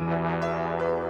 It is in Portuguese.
Música